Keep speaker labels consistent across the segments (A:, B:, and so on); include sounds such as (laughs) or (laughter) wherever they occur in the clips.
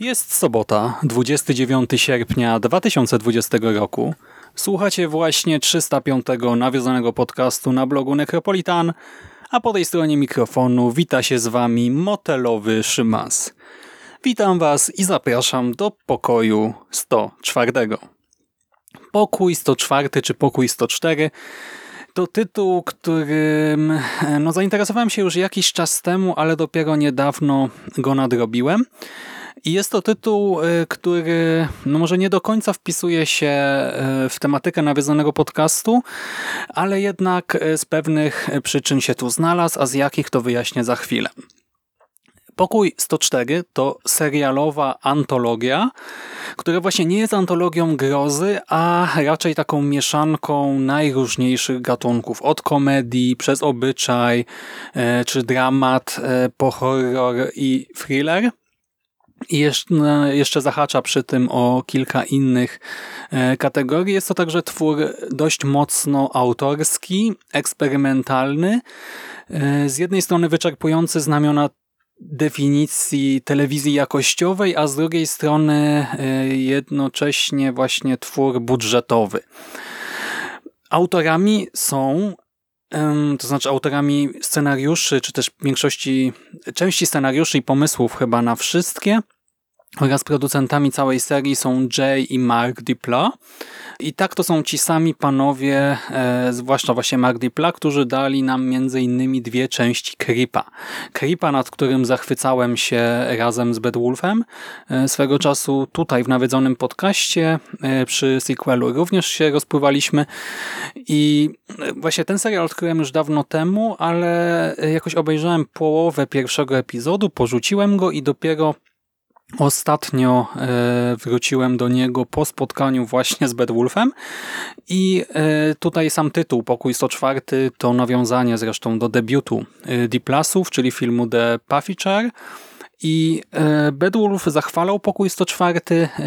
A: Jest sobota, 29 sierpnia 2020 roku. Słuchacie właśnie 305 nawiązanego podcastu na blogu Necropolitan, a po tej stronie mikrofonu wita się z wami motelowy Szymas. Witam was i zapraszam do pokoju 104. Pokój 104 czy pokój 104 to tytuł, którym no, zainteresowałem się już jakiś czas temu, ale dopiero niedawno go nadrobiłem. I jest to tytuł, y, który no może nie do końca wpisuje się y, w tematykę nawiązanego podcastu, ale jednak y, z pewnych przyczyn się tu znalazł, a z jakich to wyjaśnię za chwilę. Pokój 104 to serialowa antologia, która właśnie nie jest antologią grozy, a raczej taką mieszanką najróżniejszych gatunków. Od komedii, przez obyczaj, czy dramat, po horror i thriller. I jeszcze, jeszcze zahacza przy tym o kilka innych e, kategorii. Jest to także twór dość mocno autorski, eksperymentalny. E, z jednej strony wyczerpujący znamiona definicji telewizji jakościowej, a z drugiej strony e, jednocześnie właśnie twór budżetowy. Autorami są to znaczy autorami scenariuszy, czy też większości, części scenariuszy i pomysłów chyba na wszystkie oraz producentami całej serii są Jay i Mark Dipla. I tak to są ci sami panowie, e, zwłaszcza właśnie Mark Dipla, którzy dali nam między innymi dwie części Creepa. Creepa, nad którym zachwycałem się razem z Bedwulfem. E, swego czasu tutaj w nawiedzonym podcaście e, przy sequelu również się rozpływaliśmy i e, właśnie ten serial odkryłem już dawno temu, ale jakoś obejrzałem połowę pierwszego epizodu, porzuciłem go i dopiero Ostatnio e, wróciłem do niego po spotkaniu właśnie z Bedwulfem i e, tutaj sam tytuł Pokój 104 to nawiązanie zresztą do debiutu e, Diplasów, czyli filmu The Puffy i Bedwulf zachwalał Pokój 104,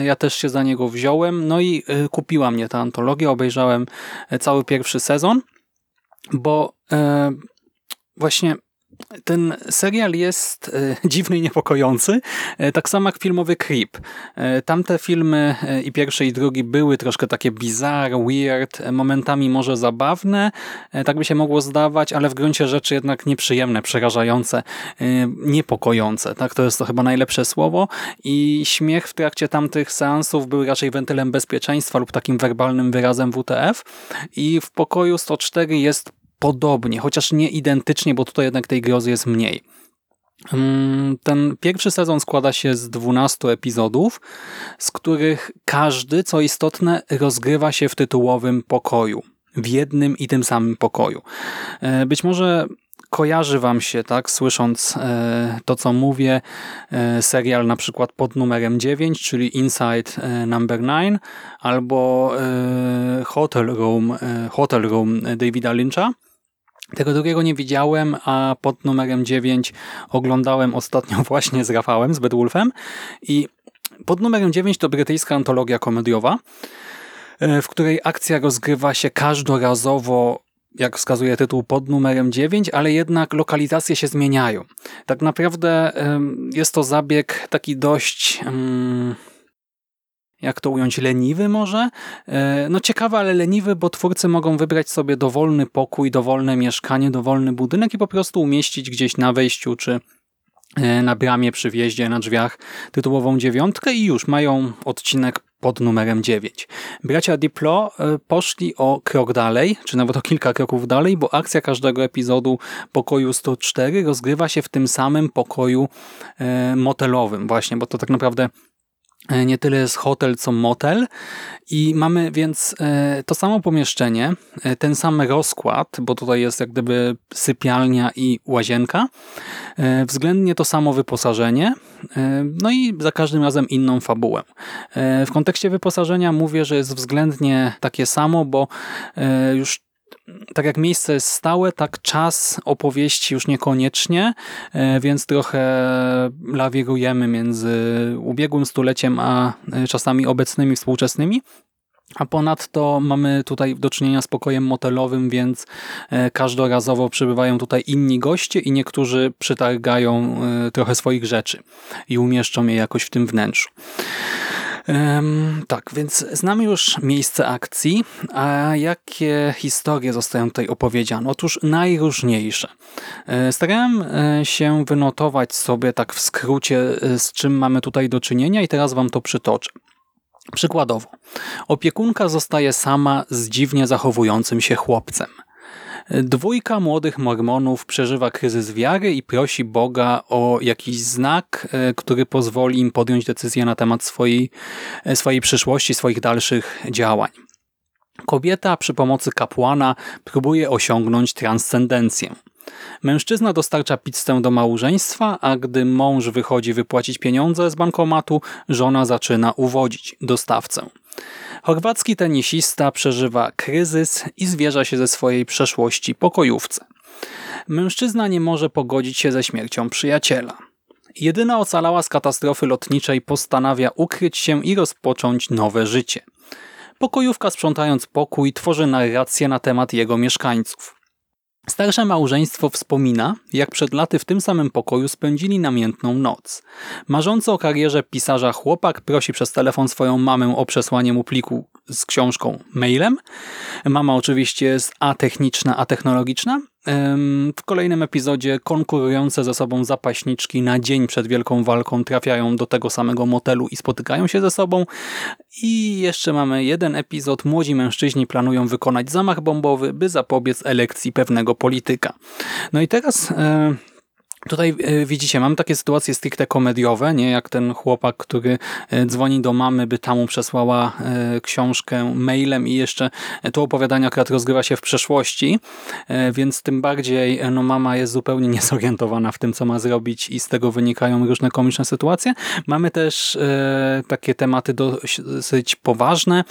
A: ja też się za niego wziąłem, no i kupiła mnie ta antologia, obejrzałem cały pierwszy sezon, bo właśnie ten serial jest e, (laughs) dziwny i niepokojący, e, tak samo jak filmowy Creep. E, tamte filmy i pierwszy i drugi były troszkę takie bizarre, weird, momentami może zabawne, tak by się mogło zdawać, ale w gruncie rzeczy jednak nieprzyjemne, przerażające, niepokojące. Tak, To jest to chyba najlepsze słowo i śmiech w trakcie tamtych seansów był raczej wentylem bezpieczeństwa lub takim werbalnym wyrazem WTF i w pokoju 104 jest podobnie, chociaż nie identycznie, bo tutaj jednak tej grozy jest mniej. Mm, ten pierwszy sezon składa się z 12 epizodów, z których każdy, co istotne, rozgrywa się w tytułowym pokoju. W jednym i tym samym pokoju. E, być może kojarzy wam się, tak, słysząc e, to, co mówię, e, serial na przykład pod numerem 9, czyli Inside Number 9, albo Hotel Room, Hotel Room Davida Lyncha. Tego drugiego nie widziałem, a pod numerem 9 oglądałem ostatnio (laughs) właśnie z Rafałem, z Bedwulfem i pod numerem 9 to brytyjska antologia komediowa, e, w której akcja rozgrywa się każdorazowo jak wskazuje tytuł, pod numerem 9, ale jednak lokalizacje się zmieniają. Tak naprawdę jest to zabieg taki dość jak to ująć, leniwy może? E, no ciekawe, ale leniwy, bo twórcy mogą wybrać sobie dowolny pokój, dowolne mieszkanie, dowolny budynek i po prostu umieścić gdzieś na wejściu czy e, na bramie przy wjeździe na drzwiach tytułową dziewiątkę i już mają odcinek pod numerem 9. Bracia Diplo e, poszli o krok dalej, czy nawet o kilka kroków dalej, bo akcja każdego epizodu pokoju 104 rozgrywa się w tym samym pokoju motelowym właśnie, bo to tak naprawdę nie tyle jest hotel, co motel. I mamy więc e, to samo pomieszczenie, e, ten sam rozkład, bo tutaj jest jak gdyby sypialnia i łazienka, względnie to samo wyposażenie, no i za każdym razem inną fabułę. W kontekście wyposażenia mówię, że jest względnie takie samo, bo już tak jak miejsce jest stałe, tak czas opowieści już niekoniecznie, e, więc trochę lawirujemy między ubiegłym stuleciem a e, czasami obecnymi, współczesnymi. A ponadto mamy tutaj do czynienia z pokojem motelowym, więc e, każdorazowo przybywają tutaj inni goście i niektórzy przytargają trochę swoich rzeczy i umieszczą je jakoś w tym wnętrzu. Tak, więc znamy już miejsce akcji, a jakie historie zostają tutaj opowiedziane? Otóż najróżniejsze. E, starałem e, się wynotować sobie tak w skrócie, e, z czym mamy tutaj do czynienia i teraz wam to przytoczę. Przykładowo, opiekunka zostaje sama z dziwnie zachowującym się chłopcem – Dwójka młodych mormonów przeżywa kryzys wiary i prosi Boga o jakiś znak, e, który pozwoli im podjąć decyzję na temat swojej, e, swojej przyszłości, swoich dalszych działań. Kobieta przy pomocy kapłana próbuje osiągnąć transcendencję. Mężczyzna dostarcza pizzę do małżeństwa, a gdy mąż wychodzi wypłacić pieniądze z bankomatu, żona zaczyna uwodzić dostawcę. Chorwacki tenisista przeżywa kryzys i zwierza się ze swojej przeszłości pokojówce. Mężczyzna nie może pogodzić się ze śmiercią przyjaciela. Jedyna ocalała z katastrofy lotniczej postanawia ukryć się i rozpocząć nowe życie. Pokojówka sprzątając pokój tworzy narrację na temat jego mieszkańców. Starsze małżeństwo wspomina, jak przed laty w tym samym pokoju spędzili namiętną noc. Marzący o karierze pisarza chłopak prosi przez telefon swoją mamę o przesłanie mu pliku z książką mailem. Mama oczywiście jest atechniczna, atechnologiczna. W kolejnym epizodzie konkurujące ze sobą zapaśniczki na dzień przed wielką walką trafiają do tego samego motelu i spotykają się ze sobą. I jeszcze mamy jeden epizod. Młodzi mężczyźni planują wykonać zamach bombowy, by zapobiec elekcji pewnego polityka. No i teraz... Tutaj e, widzicie, mam takie sytuacje stricte komediowe, nie jak ten chłopak, który e, dzwoni do mamy, by tamu przesłała e, książkę mailem i jeszcze to opowiadanie akurat rozgrywa się w przeszłości, więc tym bardziej no, mama jest zupełnie (laughs) niezorientowana w tym, co ma zrobić i z tego wynikają różne komiczne sytuacje. Mamy też takie tematy dosyć poważne.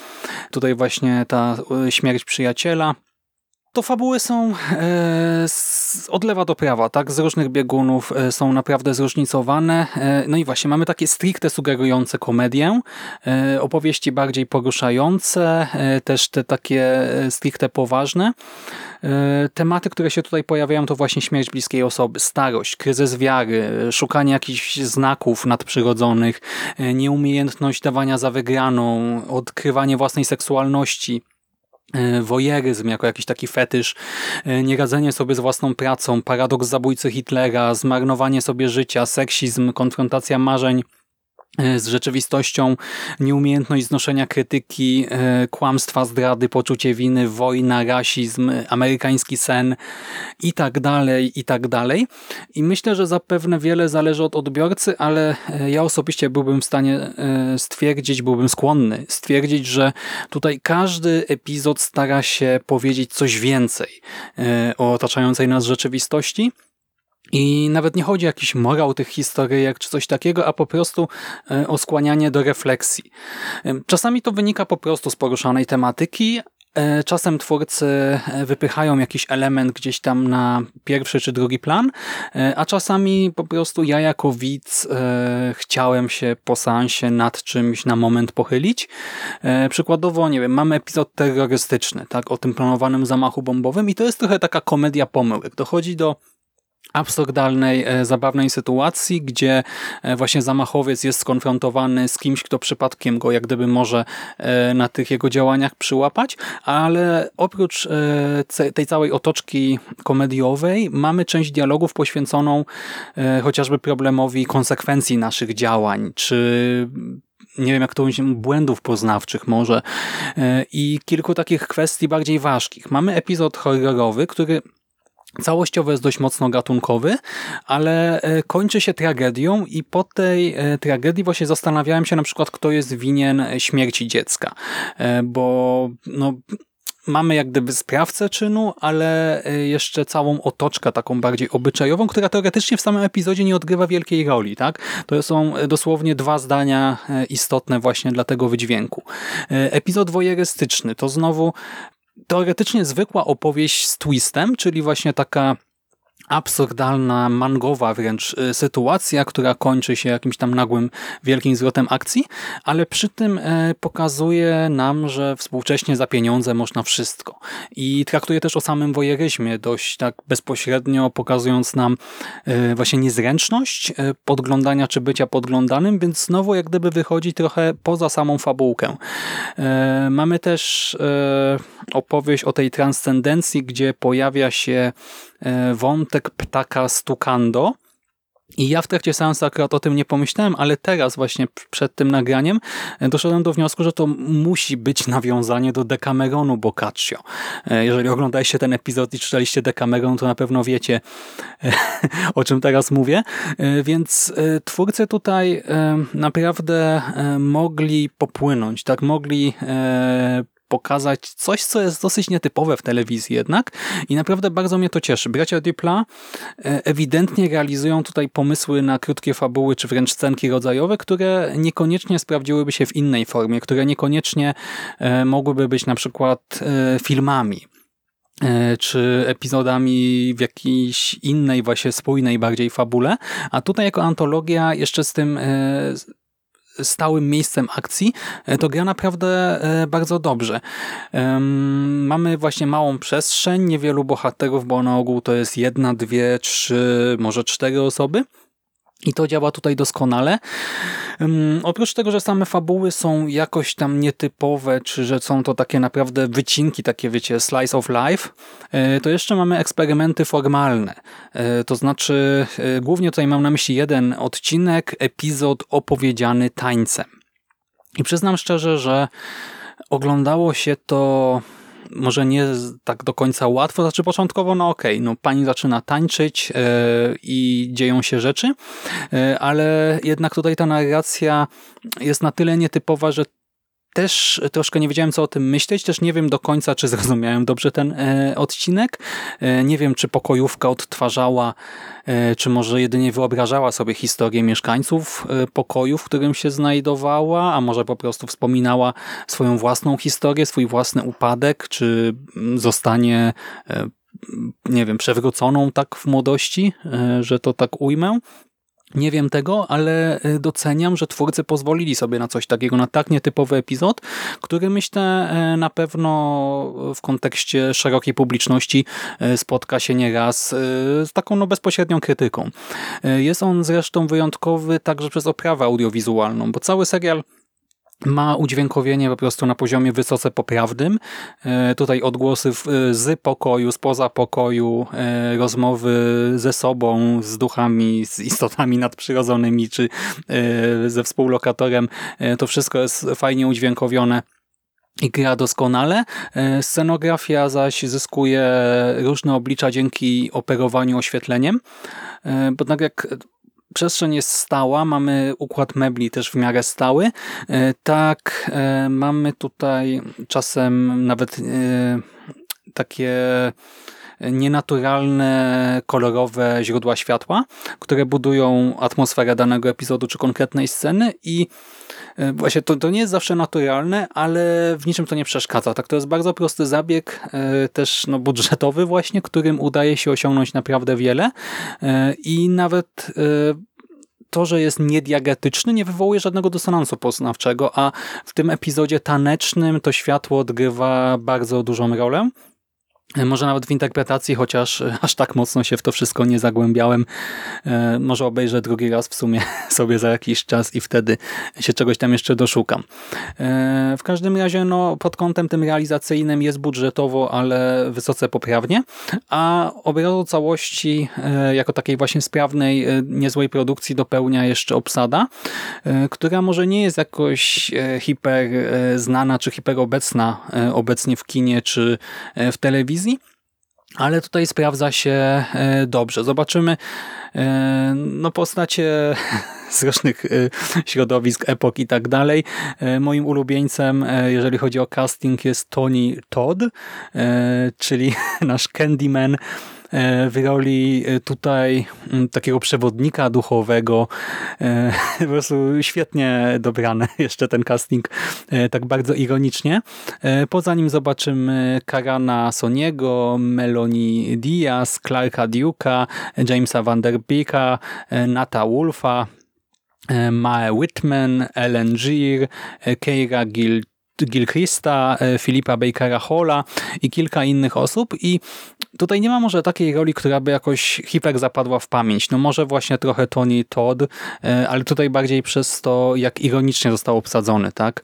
A: Tutaj właśnie ta śmierć przyjaciela, to fabuły są e, od lewa do prawa, tak? Z różnych biegunów e, są naprawdę zróżnicowane. E, no i właśnie, mamy takie stricte sugerujące komedię, opowieści bardziej poruszające, też te takie stricte poważne. Tematy, które się tutaj pojawiają, to właśnie śmierć bliskiej osoby, starość, kryzys wiary, szukanie jakichś znaków nadprzyrodzonych, nieumiejętność dawania za wygraną, odkrywanie własnej seksualności, wojeryzm jako jakiś taki fetysz, e, nieradzenie sobie z własną pracą, paradoks zabójcy Hitlera, zmarnowanie sobie życia, seksizm, konfrontacja marzeń. E, z rzeczywistością, nieumiejętność znoszenia krytyki, e, kłamstwa, zdrady, poczucie winy, wojna, rasizm, amerykański sen i tak dalej, i tak dalej. I myślę, że zapewne wiele zależy od odbiorcy, ale e, ja osobiście byłbym w stanie stwierdzić, byłbym skłonny stwierdzić, że tutaj każdy epizod stara się powiedzieć coś więcej o otaczającej nas rzeczywistości, i nawet nie chodzi o jakiś morał tych historyjek czy coś takiego, a po prostu e, o skłanianie do refleksji. E, czasami to wynika po prostu z poruszanej tematyki, e, Czasem twórcy wypychają jakiś element gdzieś tam na pierwszy czy drugi plan, a czasami po prostu ja jako widz chciałem się po seansie nad czymś na moment pochylić. Przykładowo, nie wiem, mamy epizod terrorystyczny, tak, o tym planowanym zamachu bombowym i to jest trochę taka komedia pomyłek. Dochodzi do absurdalnej, e, zabawnej sytuacji, gdzie e, właśnie zamachowiec jest skonfrontowany z kimś, kto przypadkiem go jak gdyby może e, na tych jego działaniach przyłapać, ale oprócz tej całej otoczki komediowej mamy część dialogów poświęconą chociażby problemowi konsekwencji naszych działań, czy nie wiem jak to mówić, błędów poznawczych może i kilku takich kwestii bardziej ważkich. Mamy epizod horrorowy, który Całościowo jest dość mocno gatunkowy, ale e, kończy się tragedią i po tej e, tragedii właśnie zastanawiałem się na przykład, kto jest winien śmierci dziecka, e, bo no, mamy jak gdyby sprawcę czynu, ale jeszcze całą otoczkę taką bardziej obyczajową, która teoretycznie w samym epizodzie nie odgrywa wielkiej roli. tak? To są dosłownie dwa zdania istotne właśnie dla tego wydźwięku. Epizod wojerystyczny to znowu teoretycznie zwykła opowieść z twistem, czyli właśnie taka absurdalna, mangowa wręcz y, sytuacja, która kończy się jakimś tam nagłym, wielkim zwrotem akcji, ale przy tym e, pokazuje nam, że współcześnie za pieniądze można wszystko. I traktuje też o samym wojeryzmie dość tak bezpośrednio, pokazując nam e, właśnie niezręczność e, podglądania czy bycia podglądanym, więc znowu jak gdyby wychodzi trochę poza samą fabułkę. Mamy też opowieść o tej transcendencji, gdzie pojawia się wątek wątek ptaka Stukando. I ja w trakcie seansu akurat o tym nie pomyślałem, ale teraz właśnie przed tym nagraniem e, doszedłem do wniosku, że to musi być nawiązanie do Decameronu Boccaccio. E, jeżeli oglądaliście ten epizod i czytaliście Decameron, to na pewno wiecie, e, (laughs) o czym teraz mówię. Więc twórcy tutaj naprawdę mogli popłynąć, tak mogli pokazać coś, co jest dosyć nietypowe w telewizji jednak i naprawdę bardzo mnie to cieszy. Bracia Dupla e, ewidentnie realizują tutaj pomysły na krótkie fabuły, czy wręcz scenki rodzajowe, które niekoniecznie sprawdziłyby się w innej formie, które niekoniecznie e, mogłyby być na przykład e, filmami czy epizodami w jakiejś innej właśnie spójnej bardziej fabule, a tutaj jako antologia jeszcze z tym stałym miejscem akcji, e, to gra naprawdę e, bardzo dobrze. Mamy właśnie małą przestrzeń, niewielu bohaterów, bo na ogół to jest jedna, dwie, trzy, może cztery osoby. I to działa tutaj doskonale. Oprócz tego, że same fabuły są jakoś tam nietypowe, czy że są to takie naprawdę wycinki, takie wiecie, slice of life, e, to jeszcze mamy eksperymenty formalne. E, to znaczy, e, głównie tutaj mam na myśli jeden odcinek, epizod opowiedziany tańcem. I przyznam szczerze, że oglądało się to może nie tak do końca łatwo, znaczy początkowo no okej, okay, no pani zaczyna tańczyć e, i dzieją się rzeczy, e, ale jednak tutaj ta narracja jest na tyle nietypowa, że też troszkę nie wiedziałem, co o tym myśleć. Też nie wiem do końca, czy (laughs) zrozumiałem dobrze ten e, odcinek. E, nie wiem, czy pokojówka odtwarzała, e, czy może jedynie wyobrażała sobie historię mieszkańców e, pokoju, w którym się znajdowała, a może po prostu wspominała swoją własną historię, swój własny upadek, czy zostanie e, nie wiem, przewróconą tak w młodości, e, że to tak ujmę. Nie wiem tego, ale y, doceniam, że twórcy pozwolili sobie na coś takiego, na tak nietypowy epizod, który myślę y, na pewno w kontekście szerokiej publiczności y, spotka się nieraz z taką no, bezpośrednią krytyką. Jest on zresztą wyjątkowy także przez oprawę audiowizualną, bo cały serial ma udźwiękowienie po prostu na poziomie wysoce poprawnym. E, tutaj odgłosy z pokoju, spoza pokoju, e, rozmowy ze sobą, z duchami, z istotami nadprzyrodzonymi, czy e, ze współlokatorem. To wszystko jest fajnie udźwiękowione i gra doskonale. Scenografia zaś zyskuje różne oblicza dzięki operowaniu oświetleniem, bo tak jak przestrzeń jest stała, mamy układ mebli też w miarę stały. E, tak, e, mamy tutaj czasem nawet e, takie nienaturalne, kolorowe źródła światła, które budują atmosferę danego epizodu czy konkretnej sceny i właśnie to, to nie jest zawsze naturalne, ale w niczym to nie przeszkadza. Tak, to jest bardzo prosty zabieg, też no, budżetowy właśnie, którym udaje się osiągnąć naprawdę wiele i nawet to, że jest niediagetyczny, nie wywołuje żadnego dysonansu poznawczego, a w tym epizodzie tanecznym to światło odgrywa bardzo dużą rolę. E, może nawet w interpretacji, chociaż e, aż tak mocno się w to wszystko nie zagłębiałem. E, może obejrzę drugi raz w sumie (laughs) sobie za jakiś czas i wtedy się czegoś tam jeszcze doszukam. W każdym razie no, pod kątem tym realizacyjnym jest budżetowo, ale wysoce poprawnie, a obrazu całości jako takiej właśnie sprawnej, niezłej produkcji dopełnia jeszcze obsada, która może nie jest jakoś hiper znana czy hiperobecna obecnie w kinie czy w telewizji, telewizji, ale tutaj sprawdza się e, dobrze. Zobaczymy e, no, postacie (laughs) z różnych e, środowisk, epok i tak dalej. Moim ulubieńcem, jeżeli chodzi o casting, jest Tony Todd, czyli (laughs) nasz Candyman, w roli e, tutaj mm, takiego przewodnika duchowego. E, (laughs) po prostu świetnie dobrane (laughs) jeszcze ten casting, tak bardzo ironicznie. Poza nim zobaczymy Karana Soniego, Melanie Diaz, Clarka Duke'a, Jamesa Vanderbeeka, Nata Wolfa, Mae Whitman, Ellen Gear, Keira Gill Gilchrista, Filipa Bakera Halla i kilka innych osób i Tutaj nie ma może takiej roli, która by jakoś hiper zapadła w pamięć. No może właśnie trochę Tony Todd, e, ale tutaj bardziej przez to, jak ironicznie został obsadzony, tak?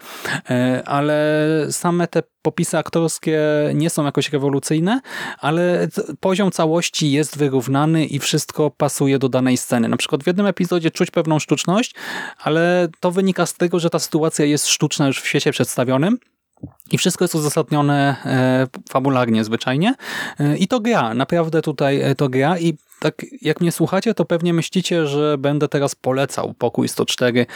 A: E, ale same te popisy aktorskie nie są jakoś rewolucyjne, ale poziom całości jest wyrównany i wszystko pasuje do danej sceny. Na przykład w jednym epizodzie czuć pewną sztuczność, ale to wynika z tego, że ta sytuacja jest sztuczna już w świecie przedstawionym, i wszystko jest uzasadnione e, fabularnie zwyczajnie. E, I to gra, naprawdę tutaj e, to gra i tak jak mnie słuchacie, to pewnie myślicie, że będę teraz polecał pokój 104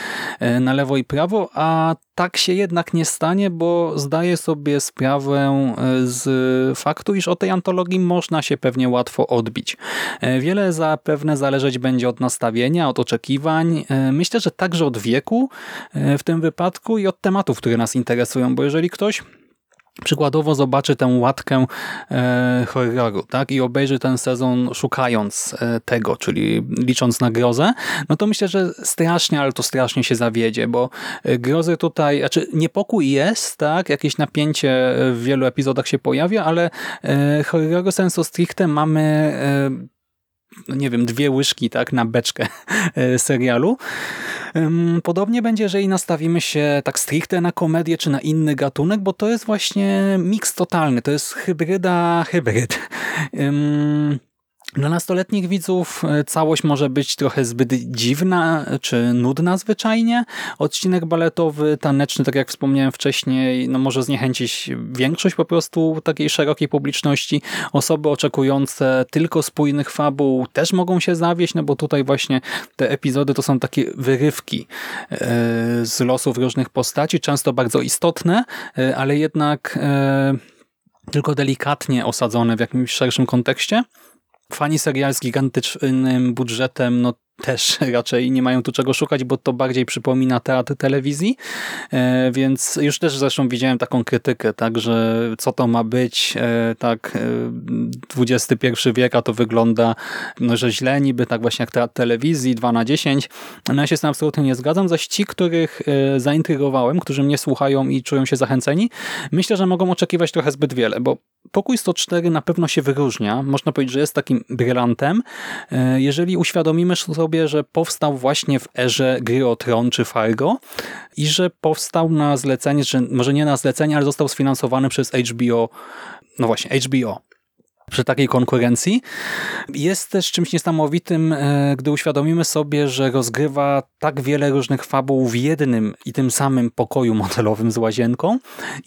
A: e, na lewo i prawo, a tak się jednak nie stanie, bo zdaję sobie sprawę e, z faktu, iż o tej antologii można się pewnie łatwo odbić. E, wiele zapewne zależeć będzie od nastawienia, od oczekiwań, myślę, że także od wieku w tym wypadku i od tematów, które nas interesują, bo jeżeli ktoś przykładowo zobaczy tę łatkę e, horroru tak? i obejrzy ten sezon szukając e, tego, czyli licząc na grozę, no to myślę, że strasznie, ale to strasznie się zawiedzie, bo e, grozy tutaj, znaczy niepokój jest, tak? jakieś napięcie w wielu epizodach się pojawia, ale e, horroru sensu stricte mamy e, no nie wiem, dwie łyżki tak, na beczkę e, serialu. Podobnie będzie, jeżeli nastawimy się tak stricte na komedię czy na inny gatunek, bo to jest właśnie miks totalny, to jest hybryda hybryd. Dla nastoletnich widzów e, całość może być trochę zbyt dziwna czy nudna zwyczajnie. Odcinek baletowy, taneczny, tak jak wspomniałem wcześniej, no może zniechęcić większość po prostu takiej szerokiej publiczności. Osoby oczekujące tylko spójnych fabuł też mogą się zawieść, no bo tutaj właśnie te epizody to są takie wyrywki e, z losów różnych postaci, często bardzo istotne, e, ale jednak tylko delikatnie osadzone w jakimś szerszym kontekście. Fani serial z gigantycznym budżetem, no też (laughs) raczej nie mają tu czego szukać, bo to bardziej przypomina teatr telewizji, e, więc już też zresztą widziałem taką krytykę, tak, że co to ma być, e, tak, XXI e, wiek, a to wygląda, no, że źle niby, tak właśnie jak teatr telewizji, 2 na 10, no ja się z tym absolutnie nie zgadzam, zaś ci, których zaintrygowałem, którzy mnie słuchają i czują się zachęceni, myślę, że mogą oczekiwać trochę zbyt wiele, bo Pokój 104 na pewno się wyróżnia, można powiedzieć, że jest takim brylantem, jeżeli uświadomimy sobie że powstał właśnie w erze gry o Tron czy Fargo i że powstał na zlecenie, że może nie na zlecenie, ale został sfinansowany przez HBO, no właśnie, HBO przy takiej konkurencji. Jest też czymś niesamowitym, e, gdy uświadomimy sobie, że rozgrywa tak wiele różnych fabuł w jednym i tym samym pokoju modelowym z łazienką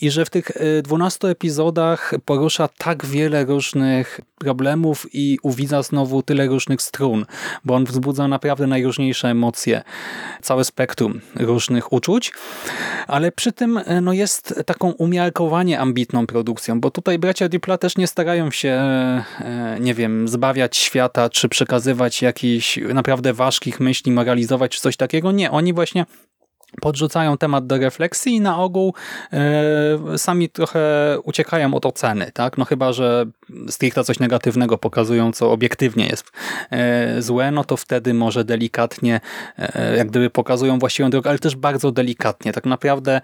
A: i że w tych 12 e, epizodach porusza tak wiele różnych problemów i uwidza znowu tyle różnych strun, bo on wzbudza naprawdę najróżniejsze emocje, całe spektrum różnych uczuć, ale przy tym e, no, jest taką umiarkowanie ambitną produkcją, bo tutaj bracia Dupla też nie starają się E, nie wiem, zbawiać świata, czy przekazywać jakichś naprawdę ważkich myśli, moralizować, czy coś takiego. Nie, oni właśnie podrzucają temat do refleksji i na ogół e, sami trochę uciekają od oceny, tak? No chyba, że stricte coś negatywnego pokazują, co obiektywnie jest e, złe, no to wtedy może delikatnie, e, jak gdyby pokazują właściwą drogę, ale też bardzo delikatnie. Tak naprawdę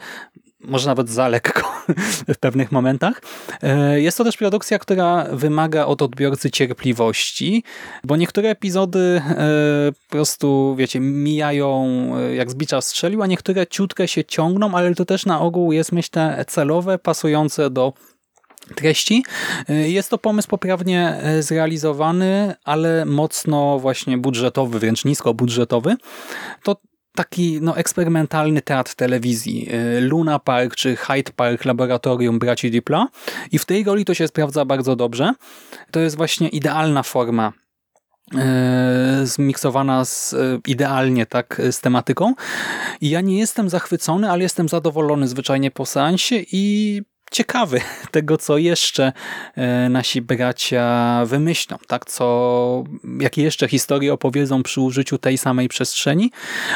A: może nawet za lekko (laughs) w pewnych momentach. E, jest to też produkcja, która wymaga od odbiorcy cierpliwości, bo niektóre epizody e, po prostu, wiecie, mijają e, jak z bicza strzelił, a niektóre ciutkę się ciągną, ale to też na ogół jest, myślę, celowe, pasujące do treści. Jest to pomysł poprawnie zrealizowany, ale mocno właśnie budżetowy, wręcz nisko budżetowy. To taki no, eksperymentalny teatr telewizji. Y, Luna Park czy Hyde Park Laboratorium Braci Dipla i w tej roli to się sprawdza bardzo dobrze. To jest właśnie idealna forma y, zmiksowana z, y, idealnie tak z tematyką. I ja nie jestem zachwycony, ale jestem zadowolony zwyczajnie po seansie i ciekawy (laughs) tego, co jeszcze e, nasi bracia wymyślą, tak? Co, jakie jeszcze historie opowiedzą przy użyciu tej samej przestrzeni,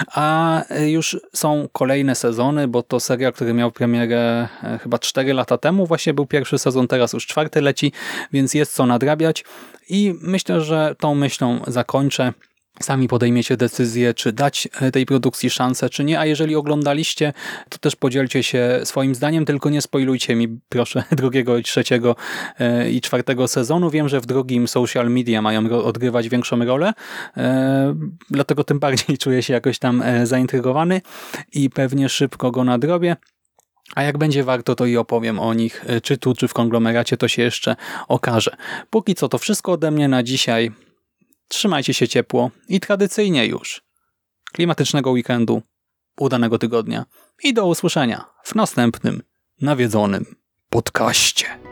A: a już są kolejne sezony, bo to serial, który miał premierę e, chyba 4 lata temu, właśnie był pierwszy sezon, teraz już czwarty leci, więc jest co nadrabiać i myślę, że tą myślą zakończę. Sami podejmiecie decyzję, czy dać e, tej produkcji szansę, czy nie. A jeżeli oglądaliście, to też podzielcie się swoim zdaniem, tylko nie spoilujcie mi, proszę, (laughs) drugiego, trzeciego e, i czwartego sezonu. Wiem, że w drugim social media mają odgrywać większą rolę, e, dlatego tym bardziej (laughs) czuję się jakoś tam zaintrygowany i pewnie szybko go nadrobię. A jak będzie warto, to i opowiem o nich, czy tu, czy w konglomeracie, to się jeszcze okaże. Póki co to wszystko ode mnie na dzisiaj. Trzymajcie się ciepło i tradycyjnie już klimatycznego weekendu, udanego tygodnia i do usłyszenia w następnym nawiedzonym podcaście.